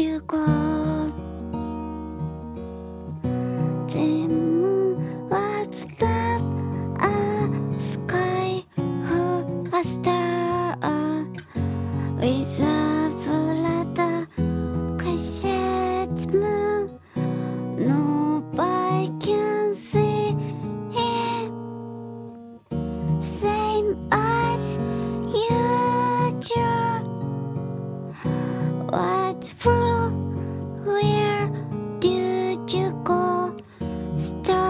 っていうか全部はつらあ sky her a star with a flutter crescent moon no Stop.